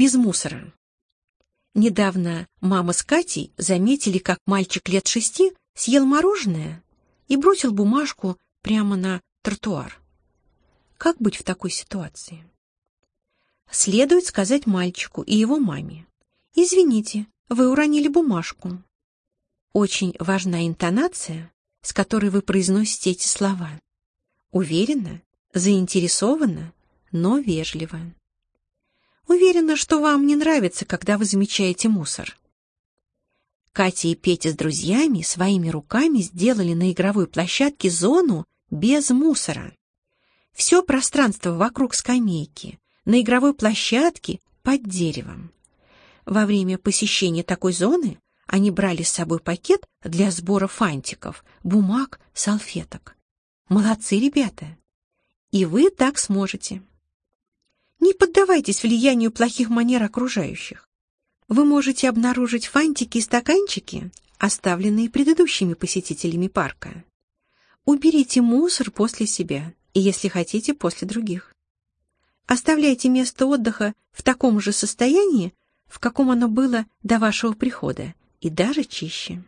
без мусора. Недавно мама с Катей заметили, как мальчик лет шести съел мороженое и бросил бумажку прямо на тротуар. Как быть в такой ситуации? Следует сказать мальчику и его маме. «Извините, вы уронили бумажку». Очень важна интонация, с которой вы произносите эти слова. Уверенно, заинтересованно, но вежливо. Уверена, что вам не нравится, когда вы замечаете мусор. Катя и Петя с друзьями своими руками сделали на игровой площадке зону без мусора. Все пространство вокруг скамейки, на игровой площадке, под деревом. Во время посещения такой зоны они брали с собой пакет для сбора фантиков, бумаг, салфеток. Молодцы ребята! И вы так сможете. Не поддавайтесь влиянию плохих манер окружающих. Вы можете обнаружить фантики и стаканчики, оставленные предыдущими посетителями парка. Уберите мусор после себя и, если хотите, после других. Оставляйте место отдыха в таком же состоянии, в каком оно было до вашего прихода, и даже чище.